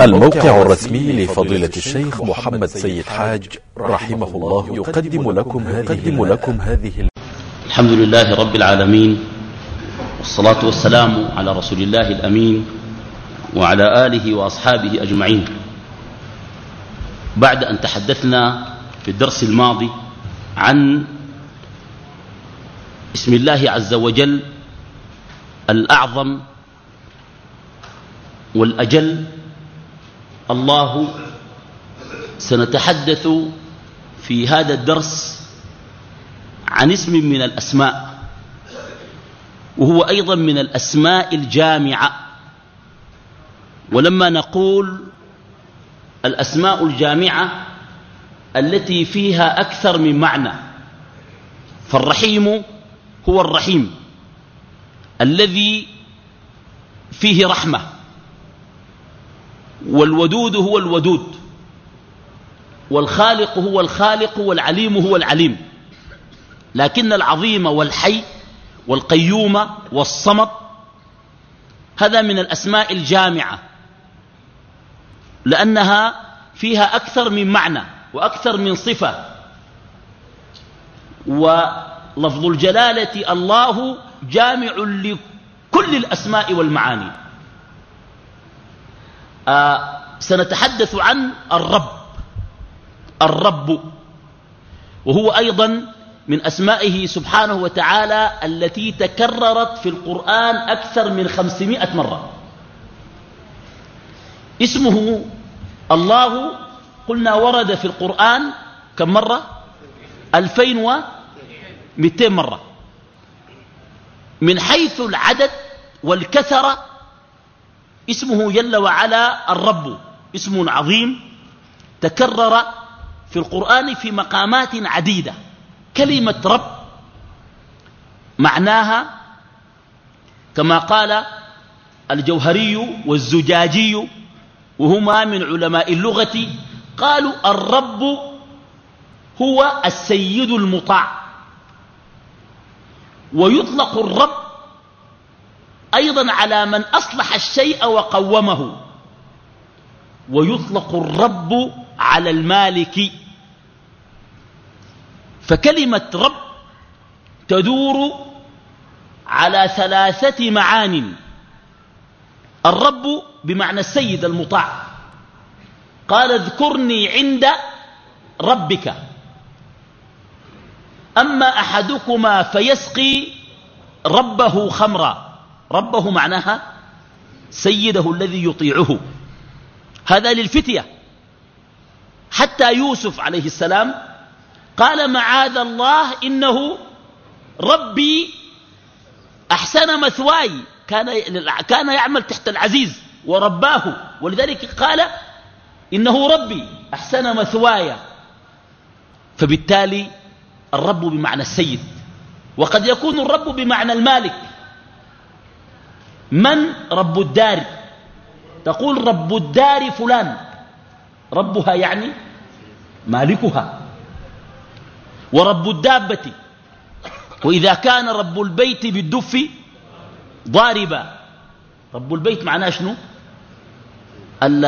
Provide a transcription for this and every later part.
الموقع الرسمي لفضيلة الشيخ محمد سيد حاج رحمه الله يقدم لكم يقدم لكم هذه الحمد لله رب العالمين والصلاة والسلام على رسول الله الأمين وعلى آله وأصحابه أجمعين. بعد أن تحدثنا في الدرس الماضي عن اسم الله عز وجل الأعظم والأجل الله سنتحدث في هذا الدرس عن اسم من الأسماء وهو أيضا من الأسماء الجامعة. ولما نقول الأسماء الجامعة التي فيها أكثر من معنى فالرحيم هو الرحيم الذي فيه رحمة. والودود هو الودود والخالق هو الخالق والعليم هو العليم. لكن العظيم والحي والقيوم والصمد هذا من الأسماء الجامعة لأنها فيها أكثر من معنى وأكثر من صفة. ولفظ الجلالة الله جامع لكل الأسماء والمعاني. آه سنتحدث عن الرب. الرب. وهو أيضا من أسمائه سبحانه وتعالى التي تكررت في القرآن أكثر من خمسمائة مرة. اسمه الله قلنا ورد في القرآن كم مرة؟ ألفين ومئتين مرة. من حيث العدد والكثرة اسمه جل وعلا الرب اسم عظيم تكرر في القرآن في مقامات عديدة. كلمة رب معناها كما قال الجوهري والزجاجي وهما من علماء اللغة قالوا الرب هو السيد المطاع. ويطلق الرب أيضا على من أصلح الشيء وقومه. ويطلق الرب على المالك. فكلمة رب تدور على ثلاثة معان. الرب بمعنى السيد المطاع. قال اذكرني عند ربك. أما أحدكما فيسقي ربه خمرا. ربه معناها سيده الذي يطيعه. هذا للفتية. حتى يوسف عليه السلام قال معاذ الله إنه ربي أحسن مثواي. كان, كان يعمل تحت العزيز ورباه. ولذلك قال إنه ربي أحسن مثواي. فبالتالي الرب بمعنى السيد. وقد يكون الرب بمعنى المالك. من رب الدار؟ تقول رب الدار فلان. ربها يعني مالكها. ورب الدابة. وإذا كان رب البيت بالدف ضاربا. رب البيت معناه شنو؟ ال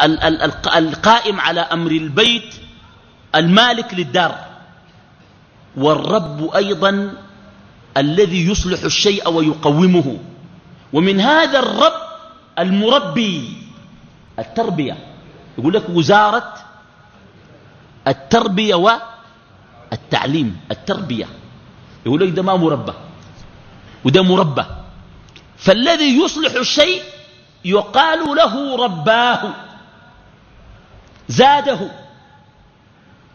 ال ال القائم على أمر البيت المالك للدار. والرب أيضا الذي يصلح الشيء ويقومه. ومن هذا الرب المربي التربية. يقول لك وزارة التربية والتعليم. التربية. يقول لك ده ما مربى. وده مربى. فالذي يصلح الشيء يقال له رباه. زاده.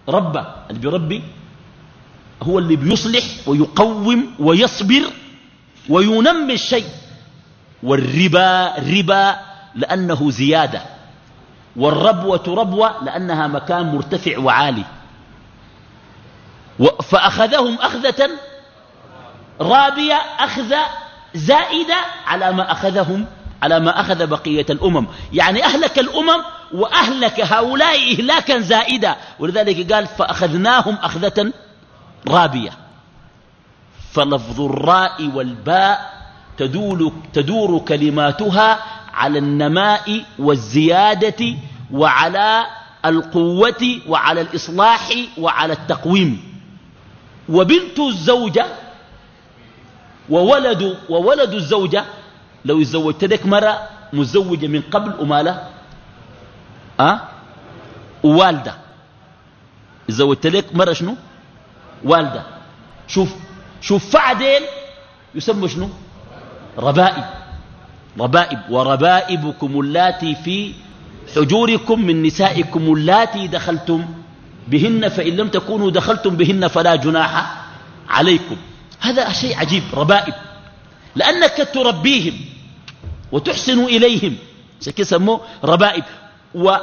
ربى اللي بيربي هو اللي بيصلح ويقوم ويصبر وينمي الشيء. والربا ربا لأنه زيادة. والربوة ربوة لأنها مكان مرتفع وعالي. فأخذهم أخذة رابية أخذ زائدة على ما أخذهم على ما أخذ بقية الأمم. يعني أهلك الأمم وأهلك هؤلاء إهلاكا زائدا. ولذلك قال فأخذناهم أخذة رابية فلفظ الراء والباء تدور, تدور كلماتها على النماء والزيادة وعلى القوة وعلى الإصلاح وعلى التقويم. وبنت الزوجة وولد وولد الزوجة لو زوجت لك مرة مزوجة من قبل ومالة أه؟ ووالدة. زوجت لك مرة شنو؟ والدة. شوف شوف فعدين يسمى شنو؟ ربائب. ربائب. وربائبكم اللاتي في حجوركم من نسائكم اللاتي دخلتم بهن فإن لم تكونوا دخلتم بهن فلا جناح عليكم. هذا شيء عجيب ربائب. لأنك تربيهم وتحسن إليهم. كده سموه ربائب. ومن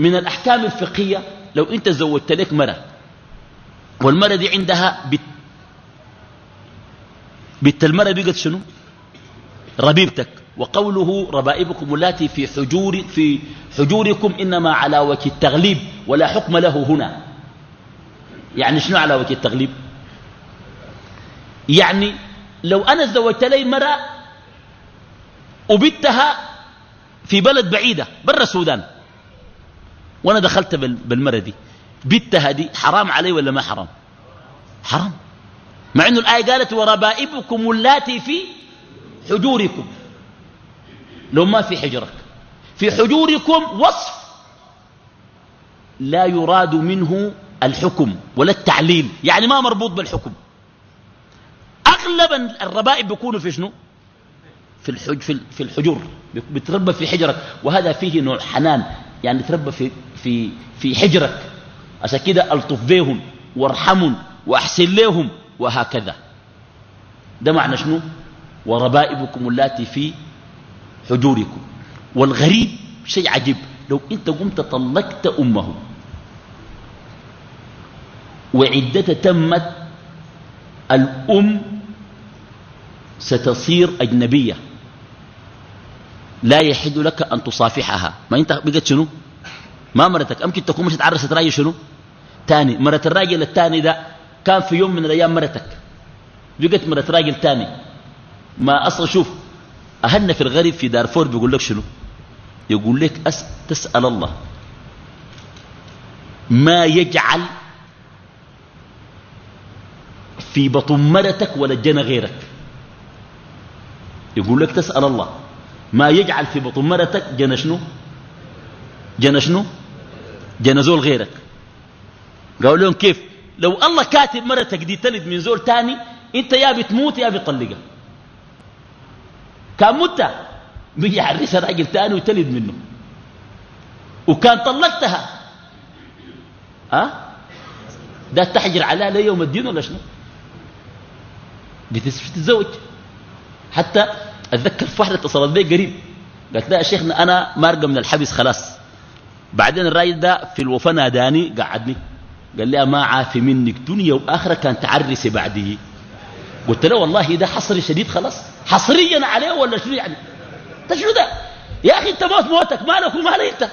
الأحكام الفقهية لو أنت زوجت لك مرة والمرة دي عندها بت بنت المرة بقت شنو؟ ربيبتك. وقوله ربائبكم اللاتي في حجور في حجوركم إنما على وجه التغليب ولا حكم له هنا. يعني شنو على وجه التغليب؟ يعني لو أنا زوجت لي مرأة وبتها في بلد بعيدة برا السودان وأنا دخلت بالمرة دي. بتها دي حرام علي ولا ما حرام؟ حرام. مع أنه الآية قالت وربائبكم اللاتي في حجوركم. لو ما في حجرك. في حجوركم وصف لا يراد منه الحكم ولا التعليل. يعني ما مربوط بالحكم. أغلب الربائب بيكونوا في شنو؟ في, الحج في الحجور. بتربى في حجرك. وهذا فيه نوع حنان. يعني تربى في, في, في حجرك. عشان كده ألطف بيهم وارحمهم وأحسن لهم وهكذا. ده معنى شنو؟ وربائبكم اللاتي في حجوركم. والغريب شيء عجيب لو أنت قمت طلقت امه وعدتها تمت الأم ستصير أجنبية. لا يحل لك أن تصافحها. ما أنت بقت شنو؟ ما مرتك. أمكن تكون مش تعرست راجل شنو؟ تاني مرت الراجل التاني ده كان في يوم من الأيام مرتك. بقت مرت راجل تاني ما أصلا شوف أهلنا في الغرب في دارفور بيقول لك شنو؟ يقول لك أس تسأل الله. ما يجعل في بطن مرتك ولا جنى غيرك. يقول لك تسأل الله. ما يجعل في بطن مرتك جنى شنو؟ جنى شنو؟ جنى زول غيرك. قالوا لهم كيف؟ لو الله كاتب مرتك دي تلد من زول تاني انت يا بتموت يا بتطلقها كان مت بيجي يحرسها راجل تاني وتلد منه. وكان طلقتها. ها؟ أه؟ ده تحجر عليها ليوم الدين ولا شنو؟ بتتزوج. حتى أتذكر في واحدة اتصلت بي قريب. قالت لا يا شيخنا أنا مارقه من الحبس خلاص. بعدين الراجل ده في الوفاة ناداني قعدني. قال لي ما عافي منك دنيا وآخرة كان تعرسي بعدي قلت له والله ده حصري شديد خلاص حصريا عليه ولا شنو يعني؟ انت شنو ده؟ يا أخي أنت موت موتك مالك ومال أنت؟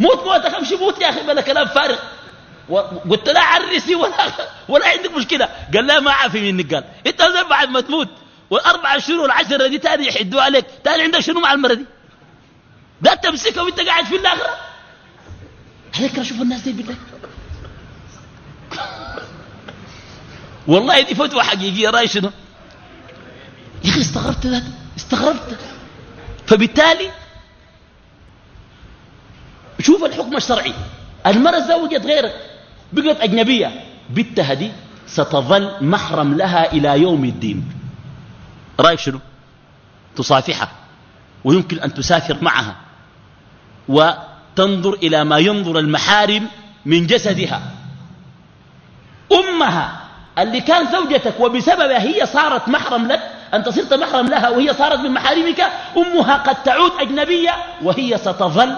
موت موتك امشي موت يا أخي بلا كلام فارغ. قلت له عرسي ولا ولا عندك مشكلة. قال لا ما عافي منك قال. أنت بعد ما تموت والأربع شهور والعشره دي تاني يحدوا عليك. تاني عندك شنو مع المرة دي؟ ده تمسكه وانت قاعد في الآخرة. عليك أشوف الناس دي بالله والله دي فتوى حقيقيه راي شنو؟ يا أخي استغربت ذات استغربت. فبالتالي شوف الحكم الشرعي. المرأة زوجت غيرك بقت أجنبية. بنتها دي ستظل محرم لها إلى يوم الدين. رأيك شنو؟ تصافحها ويمكن أن تسافر معها وتنظر إلى ما ينظر المحارم من جسدها. أمها اللي كان زوجتك وبسببها هي صارت محرم لك أنت صرت محرم لها وهي صارت من محارمك أمها قد تعود أجنبية وهي ستظل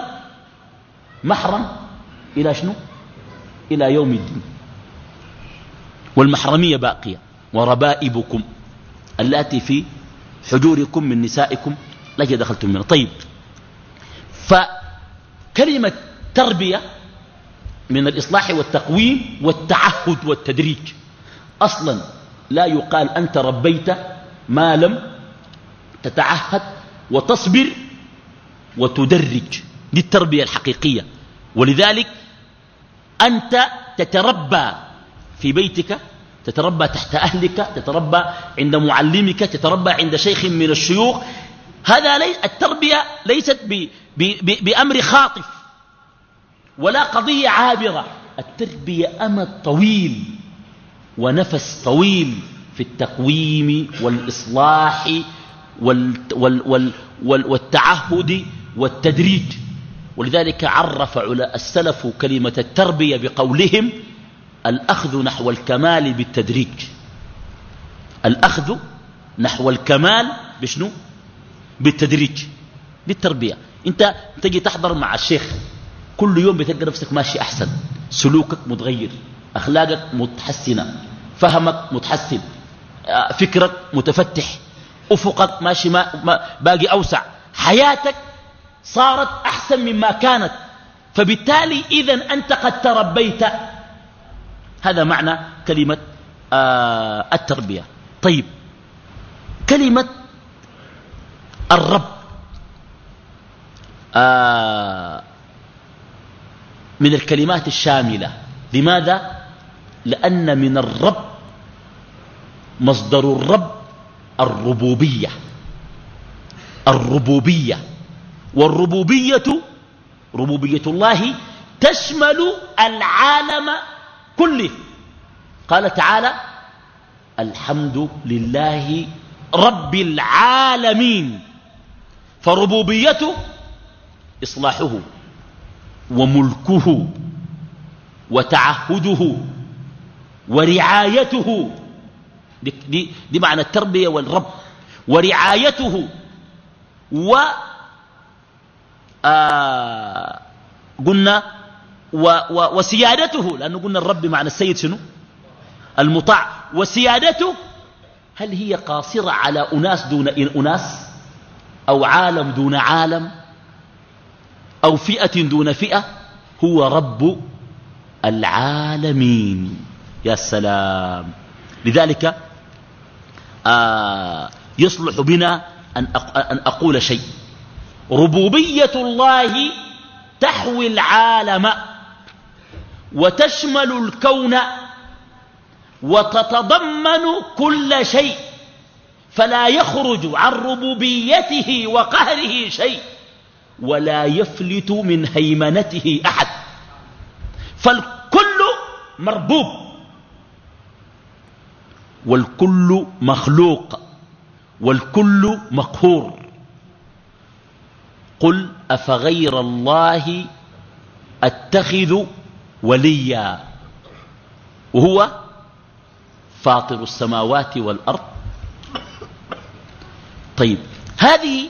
محرم. إلى شنو؟ إلى يوم الدين. والمحرمية باقية. وربائبكم اللاتي في حجوركم من نسائكم التي دخلتم منها. طيب فكلمة تربية من الإصلاح والتقويم والتعهد والتدريج. أصلا لا يقال أنت ربيت ما لم تتعهد وتصبر وتدرج. دي التربية الحقيقية. ولذلك أنت تتربى في بيتك تتربى تحت أهلك تتربى عند معلمك تتربى عند شيخ من الشيوخ. هذا التربية ليست بأمر خاطف. ولا قضية عابرة. التربية أمد طويل ونفس طويل في التقويم والإصلاح وال وال وال وال والتعهد والتدريج. ولذلك عرف السلف كلمة التربية بقولهم الأخذ نحو الكمال بالتدريج. الأخذ نحو الكمال بشنو؟ بالتدريج بالتربية. انت تجي تحضر مع الشيخ كل يوم بتلقى نفسك ماشي أحسن. سلوكك متغير. أخلاقك متحسنة. فهمك متحسن. آه، فكرك متفتح. أفقك ماشي ما, باقي أوسع. حياتك صارت أحسن مما كانت. فبالتالي إذا أنت قد تربيت. هذا معنى كلمة آه التربية. طيب. كلمة الرب. آه من الكلمات الشاملة. لماذا؟ لأن من الرب مصدر الرب الربوبية. الربوبية. والربوبية ربوبية الله تشمل العالم كله. قال تعالى الحمد لله رب العالمين. فربوبيته إصلاحه. وملكه وتعهده ورعايته. دي, دي, معنى التربية والرب. ورعايته و آه قلنا و و وسيادته. لأنه قلنا الرب معنى السيد شنو؟ المطاع. وسيادته هل هي قاصرة على أناس دون أناس أو عالم دون عالم؟ أو فئة دون فئة هو رب العالمين. يا سلام. لذلك آه يصلح بنا أن أقول شيء. ربوبية الله تحوي العالم وتشمل الكون وتتضمن كل شيء فلا يخرج عن ربوبيته وقهره شيء. ولا يفلت من هيمنته أحد. فالكل مربوب. والكل مخلوق. والكل مقهور. قل أفغير الله أتخذ وليا. وهو فاطر السماوات والأرض. طيب هذه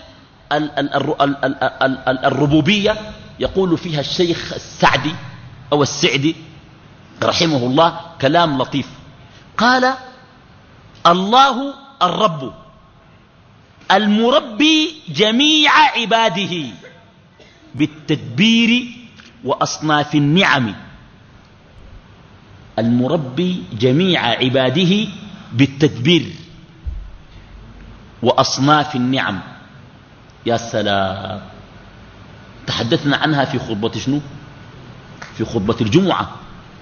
الربوبية يقول فيها الشيخ السعدي أو السعدي رحمه الله كلام لطيف. قال الله الرب المربي جميع عباده بالتدبير وأصناف النعم. المربي جميع عباده بالتدبير وأصناف النعم. يا سلام. تحدثنا عنها في خطبة شنو؟ في خطبة الجمعة.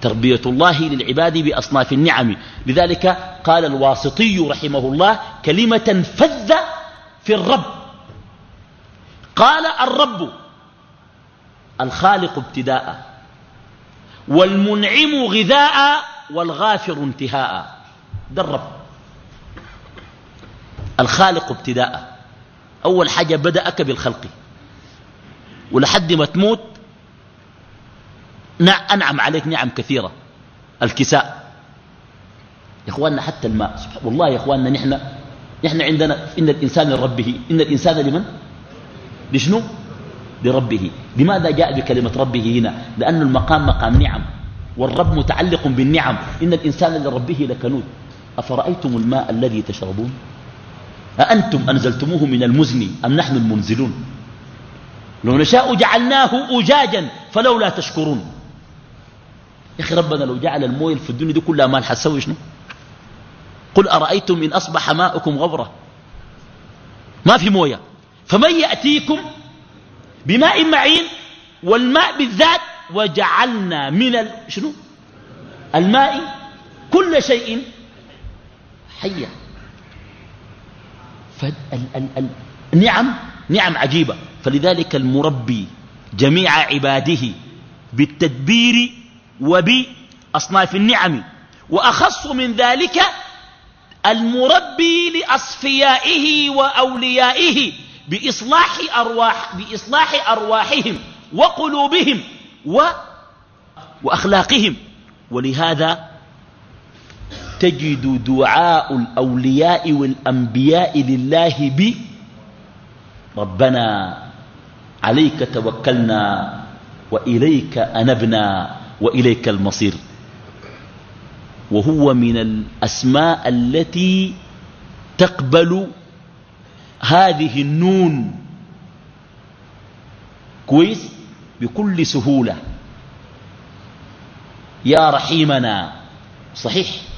تربية الله للعباد بأصناف النعم. لذلك قال الواسطي رحمه الله كلمة فذة في الرب. قال الرب الخالق ابتداء والمنعم غذاء والغافر انتهاء. ده الرب. الخالق ابتداء. أول حاجة بدأك بالخلق. ولحد ما تموت أنعم عليك نعم كثيرة. الكساء. يا إخواننا حتى الماء. والله يا إخواننا نحن نحن عندنا إن الإنسان لربه. إن الإنسان لمن؟ لشنو؟ لربه. لماذا جاء بكلمة ربه هنا؟ لأن المقام مقام نعم. والرب متعلق بالنعم. إن الإنسان لربه لكنود. أفرأيتم الماء الذي تشربون؟ أأنتم أنزلتموه من المزن أم نحن المنزلون؟ لو نشاء جعلناه أجاجا فلولا تشكرون. يا أخي ربنا لو جعل المويه في الدنيا دي كلها مال حتسوي شنو؟ قل أرأيتم إن أصبح ماؤكم غبرة ما في موية. فمن يأتيكم بماء معين والماء بالذات وجعلنا من ال... شنو؟ الماء كل شيء حيا. فالنعم نعم عجيبة. فلذلك المربي جميع عباده بالتدبير وبأصناف النعم وأخص من ذلك المربي لأصفيائه وأوليائه بإصلاح, أرواح بإصلاح أرواحهم وقلوبهم و وأخلاقهم. ولهذا تجد دعاء الأولياء والأنبياء لله ب ربنا عليك توكلنا وإليك أنبنا وإليك المصير. وهو من الأسماء التي تقبل هذه النون. كويس؟ بكل سهولة. يا رحيمنا. صحيح؟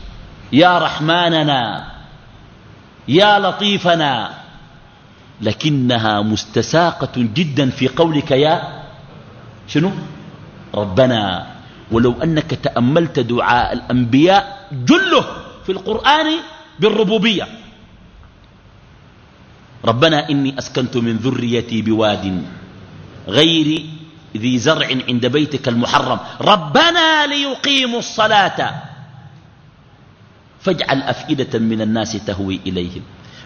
يا رحماننا يا لطيفنا لكنها مستساقة جدا في قولك يا شنو؟ ربنا ولو أنك تأملت دعاء الأنبياء جله في القرآن بالربوبية. ربنا إني أسكنت من ذريتي بواد غير ذي زرع عند بيتك المحرم. ربنا ليقيموا الصلاة. فاجعل أفئدة من الناس تهوي إليهم.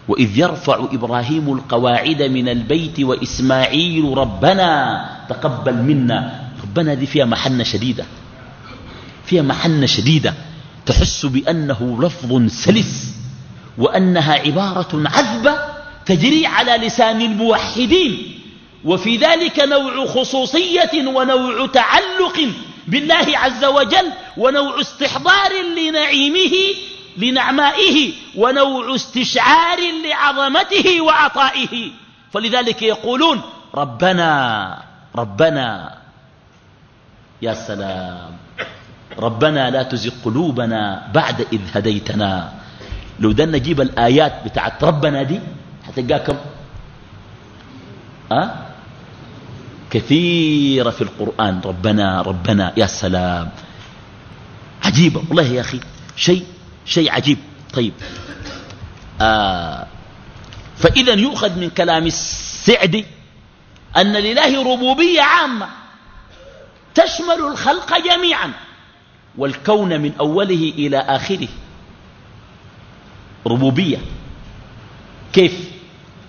وإذ يرفع إبراهيم القواعد من البيت وإسماعيل ربنا تقبل منا. ربنا دي فيها محنة شديدة. فيها محنة شديدة. تحس بأنه لفظ سلس. وأنها عبارة عذبة تجري على لسان الموحدين. وفي ذلك نوع خصوصية ونوع تعلق بالله عز وجل ونوع استحضار لنعيمه لنعمائه ونوع استشعار لعظمته وعطائه. فلذلك يقولون ربنا ربنا يا سلام ربنا لا تزغ قلوبنا بعد إذ هديتنا. لو ده نجيب الآيات بتاعت ربنا دي هتلقاها كم أه؟ كثيرة في القرآن ربنا ربنا يا سلام. عجيبة. والله يا أخي شيء شيء عجيب. طيب. آه فإذا يؤخذ من كلام السعدي أن لله ربوبية عامة تشمل الخلق جميعا والكون من أوله إلى آخره. ربوبية. كيف؟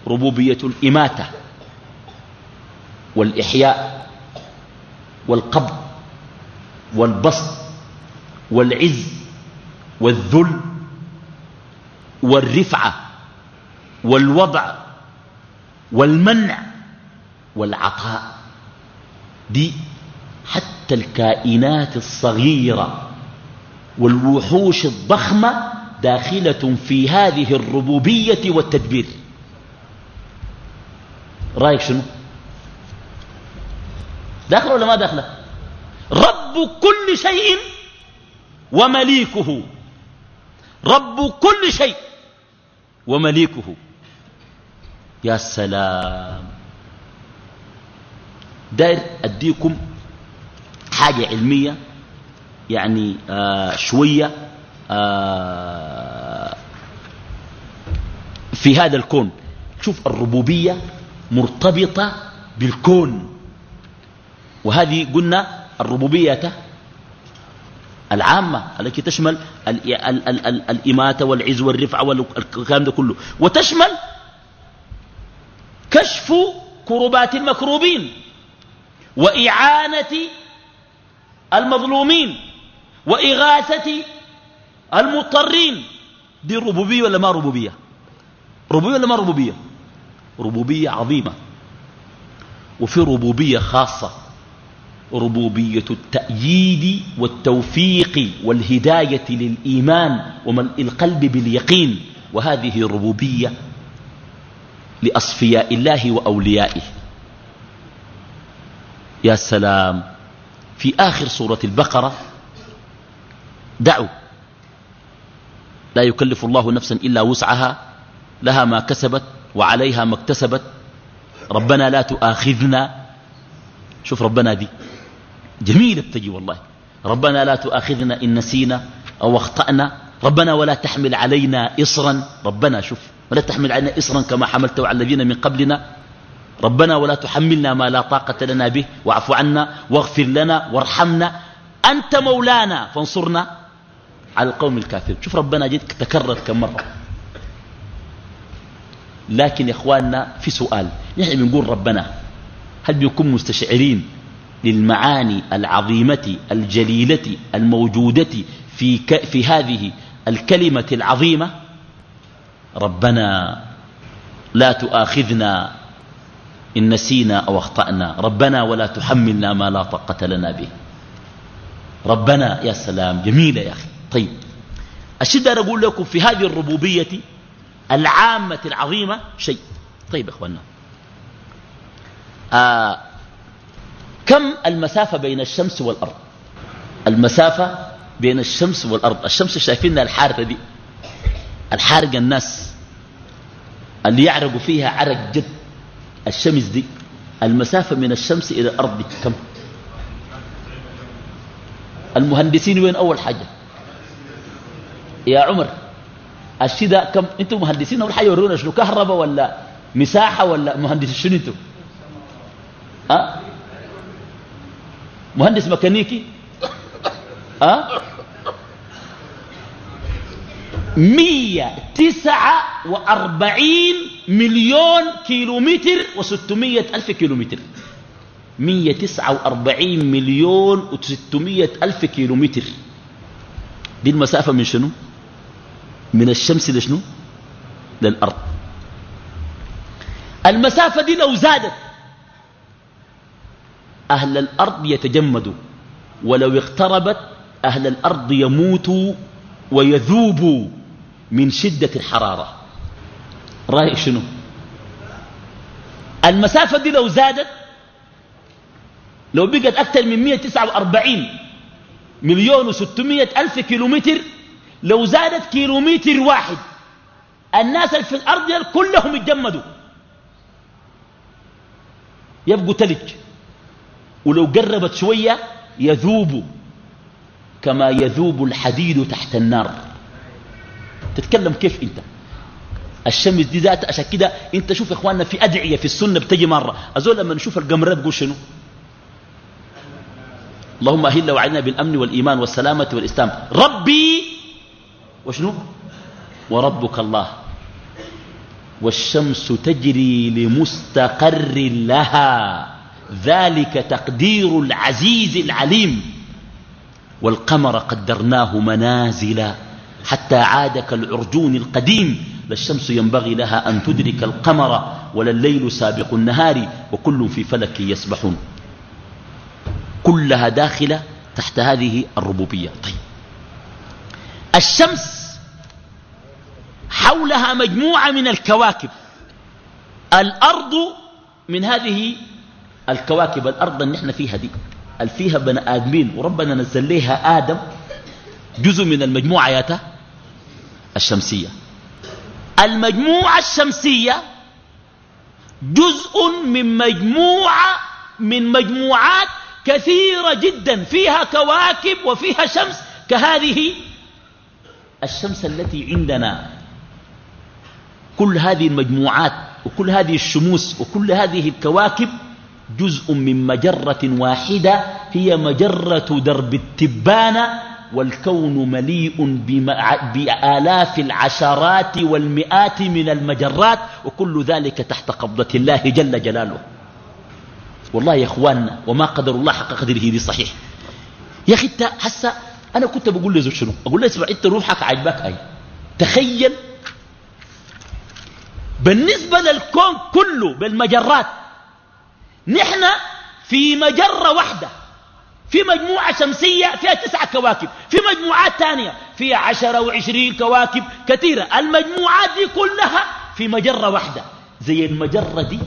ربوبية الإماتة والإحياء والقبض والبسط والعز والذل والرفعة والوضع والمنع والعطاء. دي حتى الكائنات الصغيرة والوحوش الضخمة داخلة في هذه الربوبية والتدبير. رأيك شنو؟ داخل ولا ما داخل؟ رب كل شيء ومليكه. رب كل شيء ومليكه. يا سلام. داير أديكم حاجة علمية يعني آه شوية آه في هذا الكون. شوف الربوبية مرتبطة بالكون. وهذه قلنا الربوبية العامة التي تشمل ال ال ال ال الإماتة والعز والرفع والكلام ده كله. وتشمل كشف كربات المكروبين وإعانة المظلومين وإغاثة المضطرين. دي ربوبية ولا ما ربوبية؟ ربوبية ولا ما ربوبية؟ ربوبية عظيمة. وفي ربوبية خاصة. ربوبية التأييد والتوفيق والهداية للإيمان وملء القلب باليقين وهذه ربوبية لأصفياء الله وأوليائه. يا سلام في آخر سورة البقرة دعوا. لا يكلف الله نفسا إلا وسعها لها ما كسبت وعليها ما اكتسبت. ربنا لا تؤاخذنا. شوف ربنا دي. جميلة بتجي والله. ربنا لا تؤاخذنا إن نسينا أو أخطأنا. ربنا ولا تحمل علينا إصرا. ربنا شوف ولا تحمل علينا إصرا كما حملته على الذين من قبلنا. ربنا ولا تحملنا ما لا طاقة لنا به. واعف عنا واغفر لنا وارحمنا. أنت مولانا فانصرنا على القوم الكافر شوف ربنا جد تكرر كم مرة. لكن يا إخواننا في سؤال. نحن بنقول ربنا هل بيكون مستشعرين؟ للمعاني العظيمة الجليلة الموجودة في, ك في هذه الكلمة العظيمة ربنا لا تؤاخذنا إن نسينا أو أخطأنا. ربنا ولا تحملنا ما لا طاقة لنا به. ربنا يا سلام جميلة يا أخي. طيب أن أقول لكم في هذه الربوبية العامة العظيمة شيء. طيب يا أخوانا آه كم المسافة بين الشمس والأرض؟ المسافة بين الشمس والأرض. الشمس شايفينها الحارة دي. الحارق الناس. اللي يعرقوا فيها عرق جد. الشمس دي. المسافة من الشمس إلى الأرض كم؟ المهندسين وين أول حاجة؟ يا عمر الشدة كم؟ أنتم مهندسين أول حاجة ورونا شنو؟ كهرباء ولا مساحة ولا مهندس شنو أنتم أه؟ مهندس ميكانيكي. أه؟ مية تسعة وأربعين مليون كيلومتر وستمية ألف كيلومتر. مية تسعة وأربعين مليون وستمية ألف كيلومتر. دي المسافة من شنو؟ من الشمس لشنو؟ للأرض. المسافة دي لو زادت أهل الأرض يتجمدوا ولو اقتربت أهل الأرض يموتوا ويذوبوا من شدة الحرارة. رأيك شنو؟ المسافة دي لو زادت لو بقت أكثر من 149 مليون و600 ألف كيلومتر لو زادت كيلومتر واحد الناس اللي في الأرض كلهم يتجمدوا. يبقوا تلج. ولو قربت شوية يذوب كما يذوب الحديد تحت النار. تتكلم كيف أنت؟ الشمس دي ذات عشان كده أنت شوف يا إخواننا في أدعية في السنة بتجي مرة. أزول لما نشوف القمرات تقول شنو؟ اللهم أهل وعدنا بالأمن والإيمان والسلامة والإسلام. ربي وشنو؟ وربك الله. والشمس تجري لمستقر لها. ذلك تقدير العزيز العليم. والقمر قدرناه منازل حتى عاد كالعرجون القديم. لا الشمس ينبغي لها أن تدرك القمر ولا الليل سابق النهار وكل في فلك يسبحون. كلها داخلة تحت هذه الربوبية. طيب. الشمس حولها مجموعة من الكواكب. الأرض من هذه الكواكب الأرض اللي إحنا فيها دي. اللي فيها بني آدمين وربنا نزل لها آدم جزء من المجموعة ياته الشمسية. المجموعة الشمسية جزء من مجموعة من مجموعات كثيرة جدا. فيها كواكب وفيها شمس كهذه الشمس التي عندنا. كل هذه المجموعات وكل هذه الشموس وكل هذه الكواكب جزء من مجرة واحدة هي مجرة درب التبانة والكون مليء بآلاف العشرات والمئات من المجرات وكل ذلك تحت قبضة الله جل جلاله. والله يا اخواننا وما قدر الله حق قدره دي صحيح. يا أخي انت هسه أنا كنت بقول له شنو؟ أقول له اسمع انت روحك عجبك أي. تخيل. بالنسبة للكون كله بالمجرات نحن في مجرة واحدة. في مجموعة شمسية فيها تسعة كواكب في مجموعات ثانية فيها عشرة وعشرين كواكب كثيرة. المجموعات دي كلها في مجرة واحدة. زي المجرة دي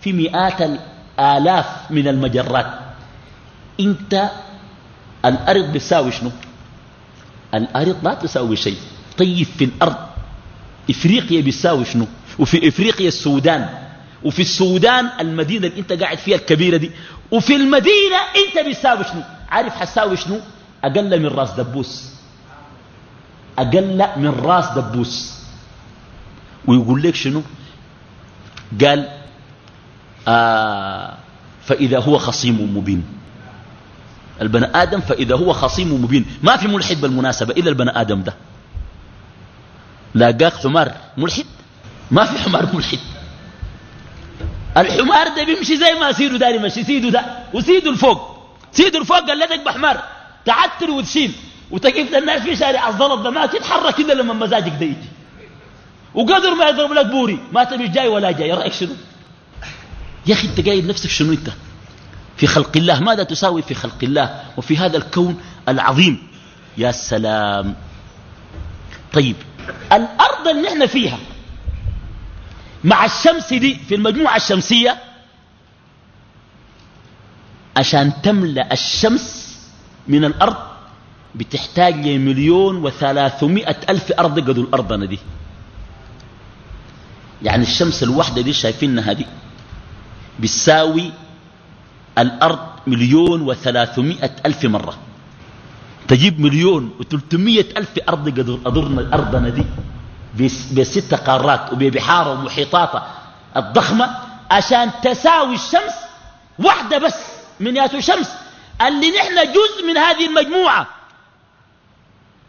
في مئات الآلاف من المجرات. انت الأرض بتساوي شنو؟ الأرض لا تساوي شيء. طيب في الأرض إفريقيا بتساوي شنو؟ وفي إفريقيا السودان وفي السودان المدينة اللي انت قاعد فيها الكبيرة دي. وفي المدينة انت بتساوي شنو؟ عارف حساوي شنو؟ أقل من راس دبوس. أقل من راس دبوس. ويقول لك شنو؟ قال آه فإذا هو خصيم مبين. البني آدم فإذا هو خصيم مبين. ما في ملحد بالمناسبة إلا البني آدم ده. لاقاك حمار ملحد؟ ما في حمار ملحد. الحمار ده بيمشي زي ما سيده داري يمشي سيده ده وسيده الفوق. سيده الفوق قال لك بحمار تعتر وتشيل. وتقف الناس في شارع الزلط ده ما تتحرك الا لما مزاجك ده يجي. وقدر ما يضرب لك بوري ما تبي جاي ولا جاي. رأيك شنو؟ يا أخي أنت قايل نفسك شنو أنت؟ في خلق الله ماذا تساوي في خلق الله؟ وفي هذا الكون العظيم. يا سلام. طيب الأرض اللي إحنا فيها مع الشمس دي في المجموعة الشمسية عشان تملأ الشمس من الأرض بتحتاج لمليون وثلاثمائة ألف أرض قدوا الأرضنا دي. يعني الشمس الواحدة دي شايفينها دي بتساوي الأرض مليون وثلاثمائة ألف مرة. تجيب مليون وثلاثمائة ألف أرض قدر أرضنا دي. بست قارات وببحار ومحيطات الضخمة عشان تساوي الشمس واحدة بس من ياتو شمس اللي نحن جزء من هذه المجموعة.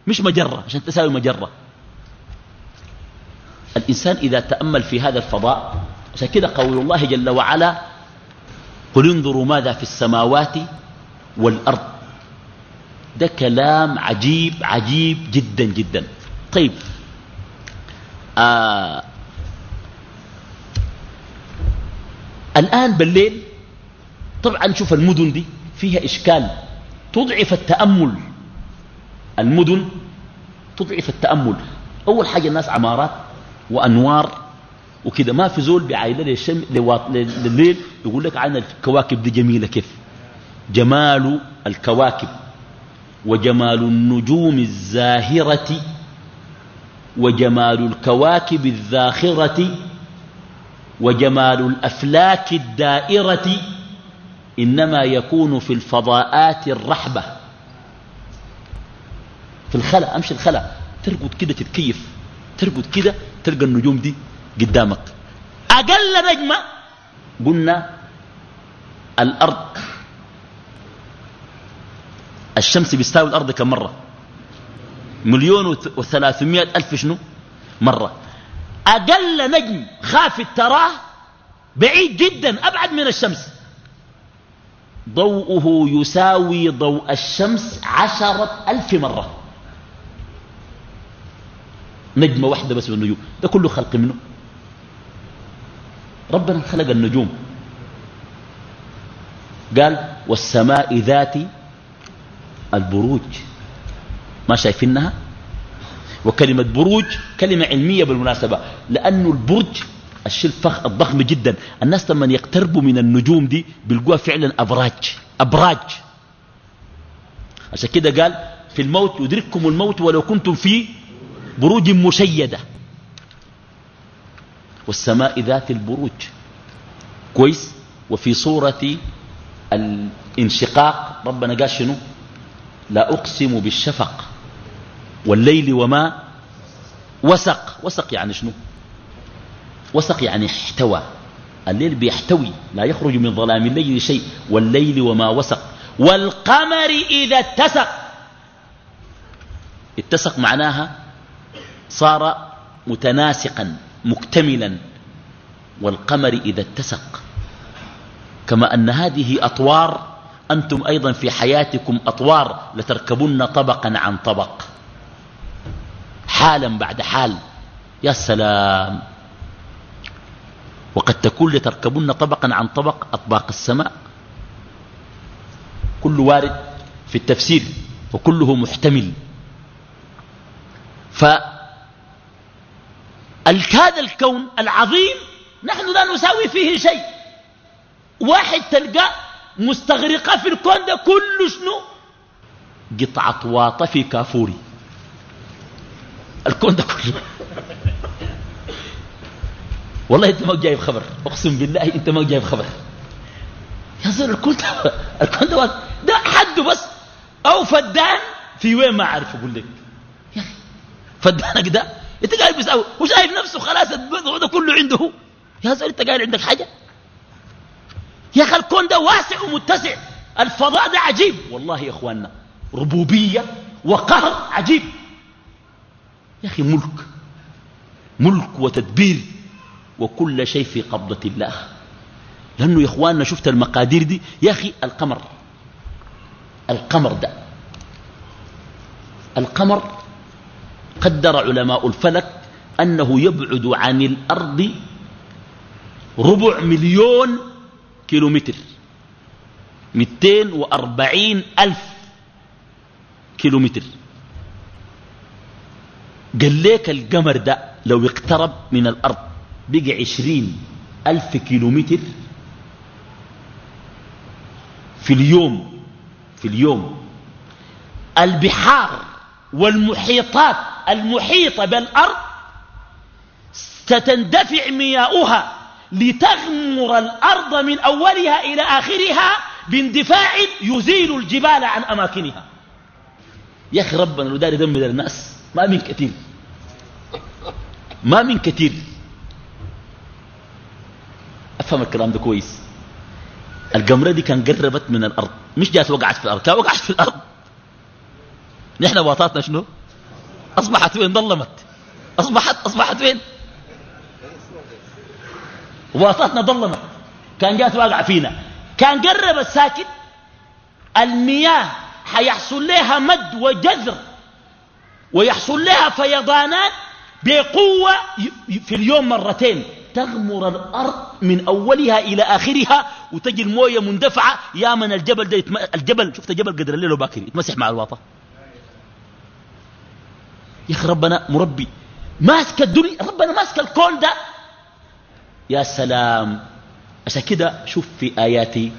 مش مجرة عشان تساوي مجرة. الإنسان إذا تأمل في هذا الفضاء عشان كده قول الله جل وعلا قل انظروا ماذا في السماوات والأرض. ده كلام عجيب عجيب جدا جدا. طيب آه الآن بالليل طبعا شوف المدن دي فيها إشكال. تضعف التأمل. المدن تضعف التأمل. أول حاجة الناس عمارات وأنوار وكده. ما في زول بعايلة للشم لليل يقول لك عن الكواكب دي جميلة كيف؟ جمال الكواكب وجمال النجوم الزاهرة وجمال الكواكب الذاخرة وجمال الأفلاك الدائرة إنما يكون في الفضاءات الرحبة. في الخلا أمشي الخلا. ترقد كده تتكيف. ترقد كده تلقى النجوم دي قدامك. أقل نجمة قلنا الأرض. الشمس بيستاوي الأرض كم مرة؟ مليون وثلاثمائة ألف شنو؟ مرة. أقل نجم خافت تراه بعيد جدا أبعد من الشمس. ضوءه يساوي ضوء الشمس عشرة ألف مرة. نجمة واحدة بس من النجوم ده كله خلق منه. ربنا خلق النجوم. قال والسماء ذات البروج. ما شايفينها وكلمة بروج كلمة علمية بالمناسبة لأنه البرج الشيء الضخم جدا. الناس لما يقتربوا من النجوم دي بيلقوها فعلا أبراج أبراج. عشان كده قال في الموت يدرككم الموت ولو كنتم في بروج مشيدة. والسماء ذات البروج. كويس؟ وفي صورة الانشقاق ربنا قال شنو؟ لا أقسم بالشفق. والليل وما وسق. وسق يعني شنو؟ وسق يعني احتوى. الليل بيحتوي لا يخرج من ظلام الليل شيء. والليل وما وسق. والقمر إذا اتسق. اتسق معناها صار متناسقا مكتملا. والقمر إذا اتسق. كما أن هذه أطوار أنتم أيضا في حياتكم أطوار. لتركبن طبقا عن طبق. حالا بعد حال. يا سلام. وقد تكون لتركبن طبقا عن طبق أطباق السماء. كل وارد في التفسير وكله محتمل. فهذا الكون العظيم نحن لا نساوي فيه شيء. واحد تلقى مستغرقة في الكون ده كله شنو؟ قطعة واطة في كافوري. الكون ده كله. والله انت ما جايب خبر. اقسم بالله انت ما جايب خبر. يا زول الكل ده الكل ده ده حده بس. أو فدان في وين ما عارف أقول لك. يا أخي فدانك ده. انت قاعد بس وشايف نفسه خلاص ده كله عنده. يا زول انت قاعد عندك حاجة؟ يا أخي الكون ده واسع ومتسع. الفضاء ده عجيب. والله يا إخواننا ربوبية وقهر عجيب. يا أخي ملك ملك وتدبير وكل شيء في قبضة الله. لأنه يا إخواننا شفت المقادير دي؟ يا أخي القمر القمر ده القمر قدر علماء الفلك أنه يبعد عن الأرض ربع مليون كيلومتر مئتين وأربعين ألف كيلومتر. قال ليك القمر ده لو اقترب من الأرض بقى عشرين ألف كيلومتر في اليوم في اليوم. البحار والمحيطات المحيطة بالأرض ستندفع مياؤها لتغمر الأرض من أولها إلى آخرها باندفاع يزيل الجبال عن أماكنها. يا أخي ربنا لو دار يدمر الناس ما من كثير. ما من كثير. أفهم الكلام ده كويس. القمرة دي كان قربت من الأرض. مش جات وقعت في الأرض. كان وقعت في الأرض. نحن واطاتنا شنو؟ أصبحت وين؟ ظلمت. أصبحت أصبحت وين؟ واطاتنا ظلمت. كان جات واقع فينا. كان قرب الساكن. المياه حيحصل لها مد وجذر. ويحصل لها فيضانات بقوة في اليوم مرتين. تغمر الأرض من أولها إلى آخرها وتجي الموية مندفعة. يا من الجبل ده يتم... الجبل شفت جبل قدر الليل وباكر يتمسح مع الواطة. يا أخي ربنا مربي. ماسك الدنيا ربنا ماسك الكون ده. يا سلام. عشان كده شوف في آياتي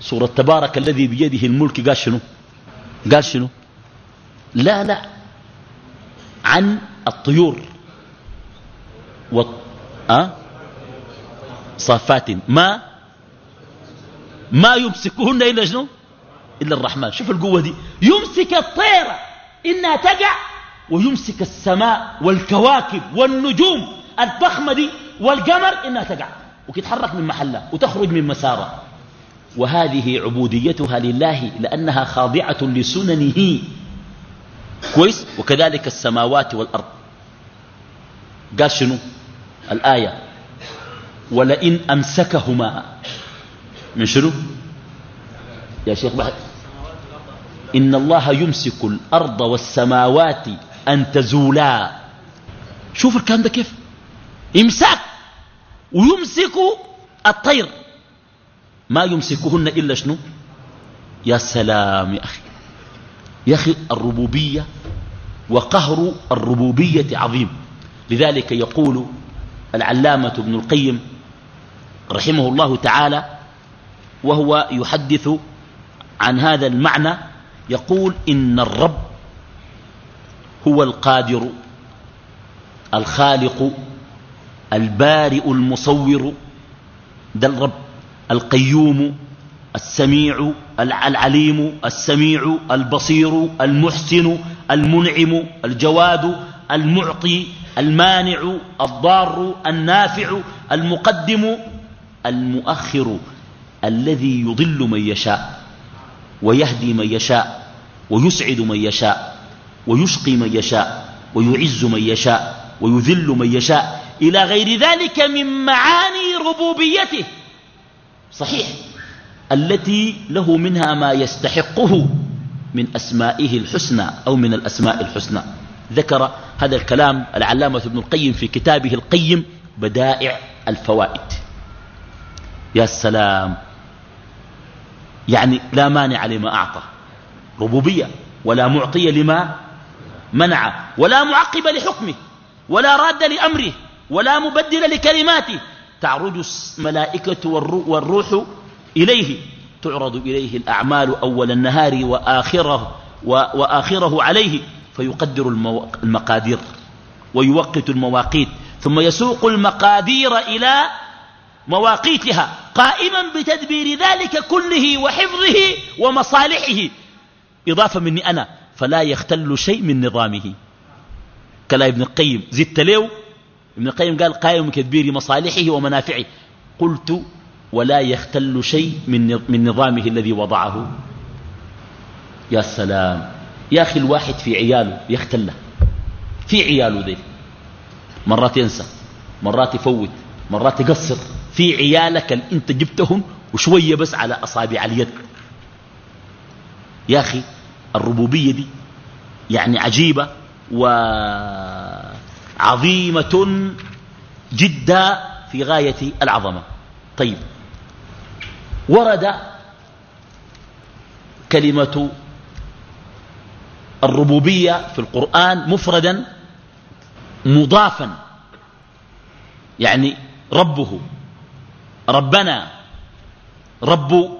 سورة تبارك الذي بيده الملك قال شنو؟ قال شنو؟ لا لا. عن الطيور و... أه؟ صافات. ما ما يمسكهن إلا شنو؟ إلا الرحمن. شوف القوة دي. يمسك الطيرة إنها تقع ويمسك السماء والكواكب والنجوم. الضخمة دي والقمر إنها تقع وتتحرك من محلها وتخرج من مسارها. وهذه عبوديتها لله لأنها خاضعة لسننه. كويس؟ وكذلك السماوات والأرض. قال شنو؟ الآية. ولئن أمسكهما. من شنو؟ يا شيخ بحر. إن الله يمسك الأرض والسماوات أن تزولا. شوف الكلام ده كيف؟ إمساك. ويمسك الطير. ما يمسكهن إلا شنو؟ يا سلام يا أخي. يا أخي الربوبية وقهر الربوبية عظيم. لذلك يقول العلامة ابن القيم رحمه الله تعالى وهو يحدث عن هذا المعنى يقول إن الرب هو القادر الخالق البارئ المصور. ده الرب القيوم السميع العليم السميع البصير المحسن المنعم الجواد المعطي المانع الضار النافع المقدم المؤخر الذي يضل من يشاء ويهدي من يشاء ويسعد من يشاء ويشقي من يشاء ويعز من يشاء ويذل من يشاء إلى غير ذلك من معاني ربوبيته. صحيح. التي له منها ما يستحقه من أسمائه الحسنى أو من الأسماء الحسنى. ذكر هذا الكلام العلامة ابن القيم في كتابه القيم بدائع الفوائد. يا سلام. يعني لا مانع لما أعطى. ربوبية ولا معطي لما منع ولا معقب لحكمه ولا راد لأمره ولا مبدل لكلماته. تعرج الملائكة والروح إليه تعرض إليه الأعمال أول النهار وآخره, وآخره عليه فيقدر المقادير ويوقت المواقيت ثم يسوق المقادير إلى مواقيتها قائما بتدبير ذلك كله وحفظه ومصالحه. إضافة مني أنا فلا يختل شيء من نظامه. كلا ابن القيم زدت له ابن القيم قال قائم بتدبير مصالحه ومنافعه. قلت ولا يختل شيء من من نظامه الذي وضعه. يا سلام. يا أخي الواحد في عياله يختله. في عياله ذي. مرات ينسى مرات يفوت مرات يقصر. في عيالك اللي انت جبتهم وشوية بس على أصابع اليد. يا أخي الربوبية دي يعني عجيبة وعظيمة جدا في غاية العظمة. طيب ورد كلمة الربوبية في القرآن مفردا مضافا يعني ربه ربنا رب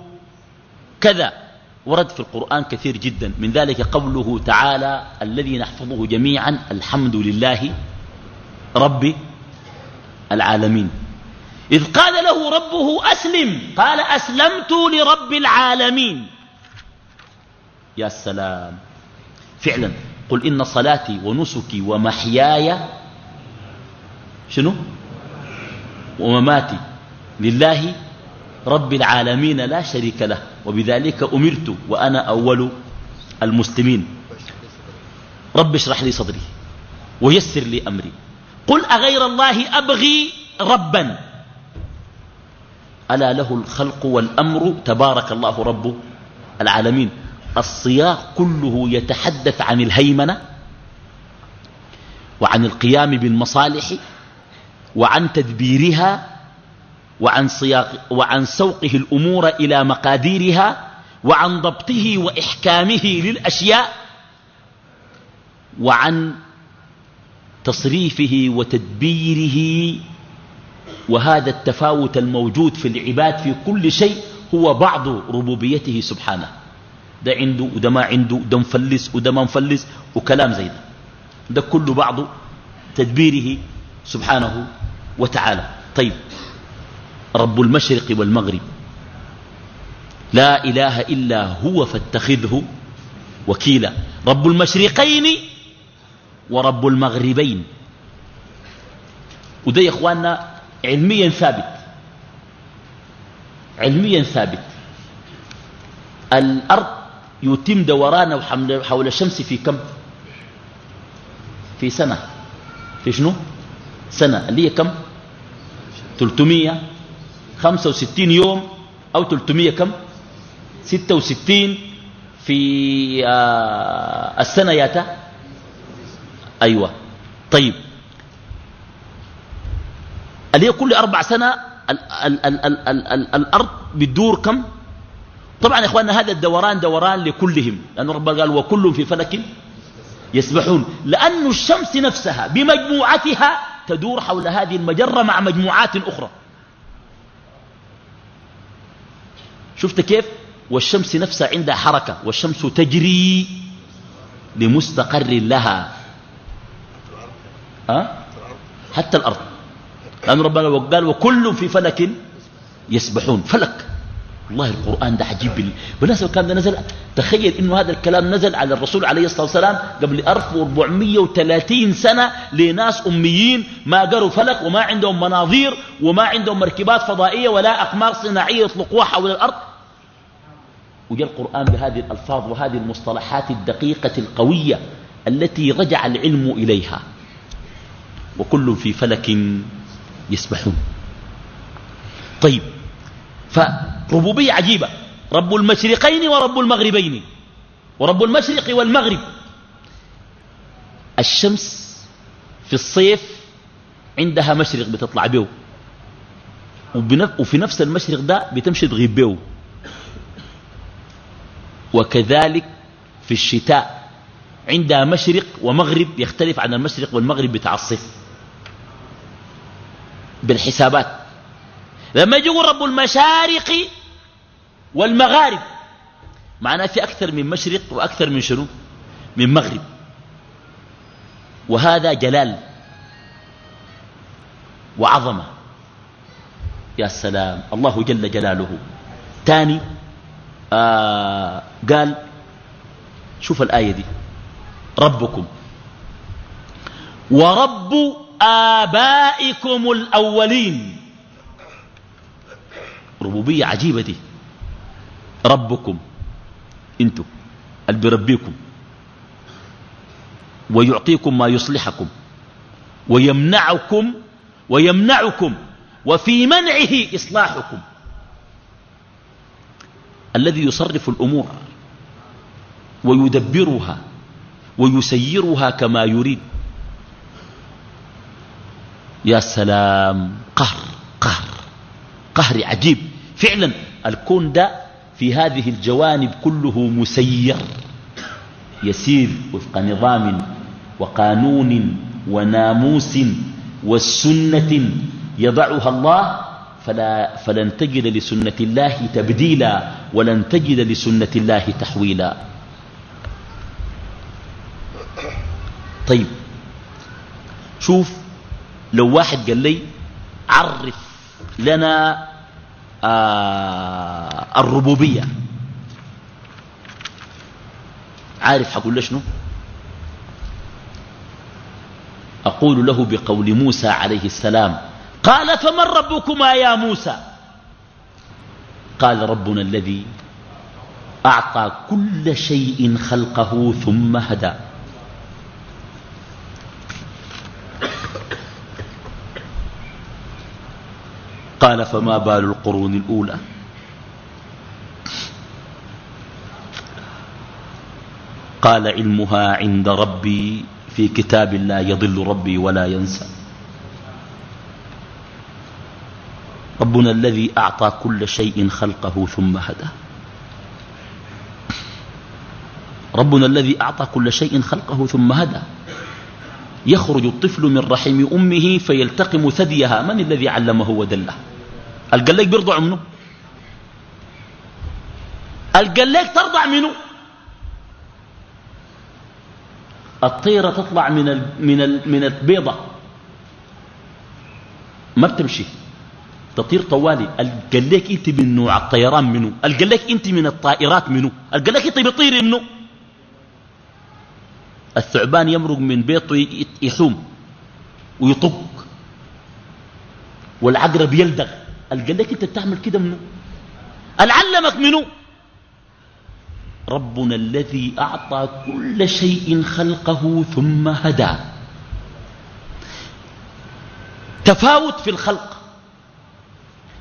كذا ورد في القرآن كثير جدا. من ذلك قوله تعالى الذي نحفظه جميعا الحمد لله رب العالمين. إذ قال له ربه أسلم قال أسلمت لرب العالمين. يا سلام. فعلا قل إن صلاتي ونسكي ومحياي شنو؟ ومماتي لله رب العالمين لا شريك له وبذلك أمرت وأنا أول المسلمين. رب اشرح لي صدري ويسر لي أمري. قل أغير الله أبغي ربا. ألا له الخلق والأمر تبارك الله رب العالمين. الصياغ كله يتحدث عن الهيمنة وعن القيام بالمصالح وعن تدبيرها وعن, صياغ وعن سوقه الأمور إلى مقاديرها وعن ضبطه وإحكامه للأشياء وعن تصريفه وتدبيره وهذا التفاوت الموجود في العباد في كل شيء هو بعض ربوبيته سبحانه. ده عنده وده ما عنده ده مفلس وده ما مفلس وكلام زي ده. ده كله بعض تدبيره سبحانه وتعالى. طيب رب المشرق والمغرب. لا إله إلا هو فاتخذه وكيلا. رب المشرقين ورب المغربين. وده يا إخواننا علميا ثابت. علميا ثابت. الأرض يتم دورانه حول الشمس في كم؟ في سنة. في شنو؟ سنة. اللي هي كم؟ 365 يوم أو 300 كم؟ 66 في آه السنة ياتا؟ أيوة. طيب. اللي كل أربع سنة ال ال ال ال الأرض بتدور كم؟ طبعا يا إخواننا هذا الدوران دوران لكلهم لأن ربنا قال وكل في فلك يسبحون. لأن الشمس نفسها بمجموعتها تدور حول هذه المجرة مع مجموعات أخرى. شفت كيف؟ والشمس نفسها عندها حركة والشمس تجري لمستقر لها. أه؟ حتى الأرض. لأن ربنا قال وكل في فلك يسبحون. فلك. والله القرآن ده عجيب. بالنسبة الكلام ده نزل تخيل إنه هذا الكلام نزل على الرسول عليه الصلاة والسلام قبل 1430 سنة لناس أميين ما قروا فلك وما عندهم مناظير وما عندهم مركبات فضائية ولا أقمار صناعية يطلقوها حول الأرض. وجاء القرآن بهذه الألفاظ وهذه المصطلحات الدقيقة القوية التي رجع العلم إليها. وكل في فلك يسبحون. طيب فربوبية عجيبة. رب المشرقين ورب المغربين. ورب المشرق والمغرب. الشمس في الصيف عندها مشرق بتطلع به وفي نفس المشرق ده بتمشي تغيب به وكذلك في الشتاء عندها مشرق ومغرب يختلف عن المشرق والمغرب بتاع الصيف. بالحسابات. لما يقول رب المشارق والمغارب معناه في أكثر من مشرق وأكثر من شنو؟ من مغرب. وهذا جلال وعظمة. يا سلام الله جل جلاله. تاني آه قال شوف الآية دي. ربكم. ورب آبائكم الأولين. ربوبية عجيبة دي. ربكم أنتم اللي بربيكم ويعطيكم ما يصلحكم. ويمنعكم ويمنعكم. وفي منعه إصلاحكم. الذي يصرف الأمور ويدبرها ويسيرها كما يريد. يا سلام قهر قهر قهر عجيب. فعلا الكون ده في هذه الجوانب كله مسير يسير وفق نظام وقانون وناموس والسنة يضعها الله. فلا فلن تجد لسنة الله تبديلا ولن تجد لسنة الله تحويلا. طيب شوف لو واحد قال لي عرف لنا آه الربوبية. عارف حقول له شنو؟ أقول له بقول موسى عليه السلام قال فمن ربكما يا موسى؟ قال ربنا الذي أعطى كل شيء خلقه ثم هدى. قال فما بال القرون الأولى. قال علمها عند ربي في كتاب لا يضل ربي ولا ينسى. ربنا الذي أعطى كل شيء خلقه ثم هدى. ربنا الذي أعطى كل شيء خلقه ثم هدى. يخرج الطفل من رحم أمه فيلتقم ثديها. من الذي علمه ودله؟ القليك بيرضع منه. القليك ترضع منه. الطيرة تطلع من ال من ال من البيضة. ما بتمشي. تطير طوالي. القليك انت من نوع الطيران منه. القليك انت من الطائرات منه. القليك انت بيطير منه. الثعبان يمرق من بيته يحوم ويطق. والعقرب يلدغ. قال لك انت بتعمل كده منه العلمك منه ربنا الذي أعطى كل شيء خلقه ثم هدى. تفاوت في الخلق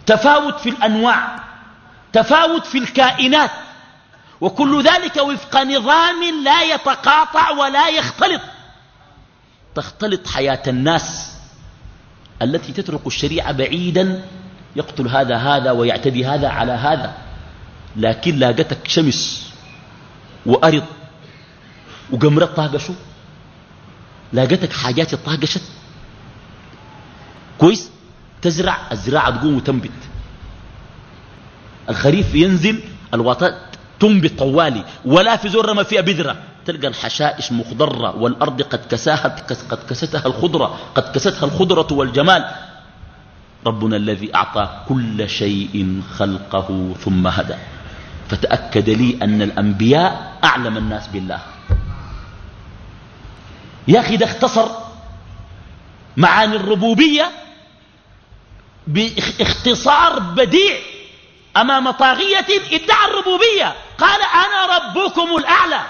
تفاوت في الأنواع تفاوت في الكائنات وكل ذلك وفق نظام لا يتقاطع ولا يختلط. تختلط حياة الناس التي تترك الشريعة بعيدا يقتل هذا هذا ويعتدي هذا على هذا. لكن لاقتك شمس وأرض وقمرت طاقشوا لاقتك حاجات طاقشت. كويس؟ تزرع الزراعة تقوم وتنبت. الخريف ينزل الوطات تنبت طوالي. ولا في زور ما فيها بذرة. تلقى الحشائش مخضرة والأرض قد كساها قد كستها الخضرة قد كستها الخضرة والجمال. ربنا الذي أعطى كل شيء خلقه ثم هدى. فتأكد لي أن الأنبياء أعلم الناس بالله. يا أخي ده اختصر معاني الربوبية باختصار بديع أمام طاغية ادعى الربوبية. قال أنا ربكم الأعلى.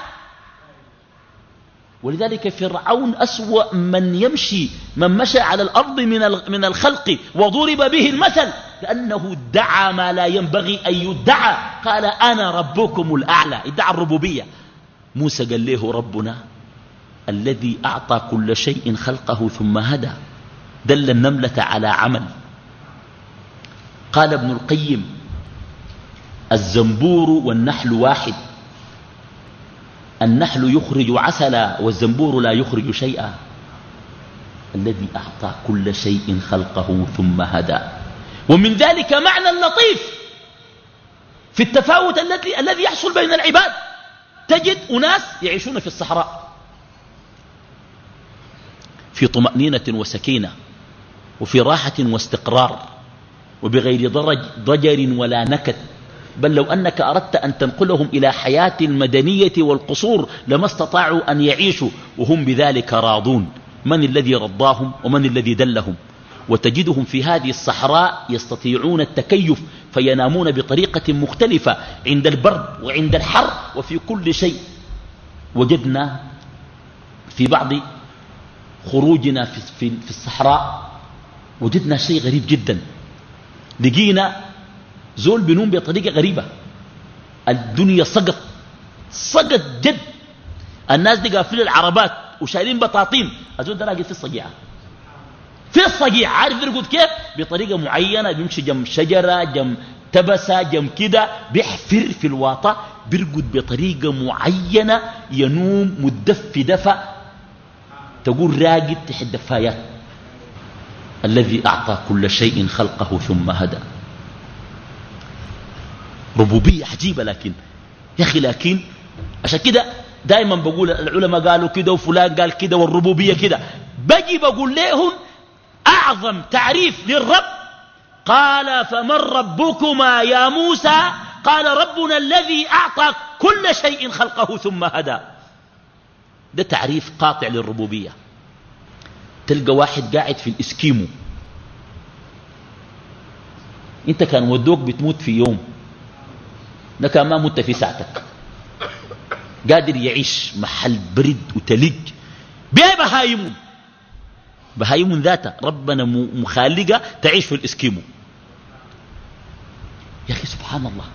ولذلك فرعون أسوأ من يمشي من مشى على الأرض من الخلق وضرب به المثل لأنه ادعى ما لا ينبغي أن يدعى. قال أنا ربكم الأعلى. ادعى الربوبية. موسى قال له ربنا الذي أعطى كل شيء خلقه ثم هدى دل النملة على عمل. قال ابن القيم الزنبور والنحل واحد. النحل يخرج عسلا والزنبور لا يخرج شيئا. الذي أعطى كل شيء خلقه ثم هدى. ومن ذلك معنى اللطيف في التفاوت الذي الذي يحصل بين العباد. تجد أناس يعيشون في الصحراء. في طمأنينة وسكينة وفي راحة واستقرار وبغير ضجر ولا نكد. بل لو أنك أردت أن تنقلهم إلى حياة المدنية والقصور لما استطاعوا أن يعيشوا وهم بذلك راضون. من الذي رضاهم ومن الذي دلهم؟ وتجدهم في هذه الصحراء يستطيعون التكيف فينامون بطريقة مختلفة عند البرد وعند الحر وفي كل شيء. وجدنا في بعض خروجنا في الصحراء وجدنا شيء غريب جدا. لقينا زول بنوم بطريقة غريبة. الدنيا سقط سقط جد. الناس دي قافلين العربات وشايلين بطاطين. الزول ده راقد في الصقيعة. في الصقيعة. عارف يرقد كيف؟ بطريقة معينة. بيمشي جنب شجرة جنب تبسة جنب كده. بيحفر في الواطة. بيرقد بطريقة معينة. ينوم مدف دفع تقول راقد تحت دفايات. الذي أعطى كل شيء خلقه ثم هدى. ربوبية عجيبة لكن يا أخي لكن عشان كده دائما بقول العلماء قالوا كده وفلان قال كده والربوبية كده. بجي بقول لهم أعظم تعريف للرب قال فمن ربكما يا موسى؟ قال ربنا الذي أعطى كل شيء خلقه ثم هدى. ده تعريف قاطع للربوبية. تلقى واحد قاعد في الإسكيمو. انت كان ودوك بتموت في يوم. كان ما مت في ساعتك. قادر يعيش محل برد وتلج. بيه بهايم بهايم ذاته ربنا مخالقة تعيش في الإسكيمو. يا أخي سبحان الله.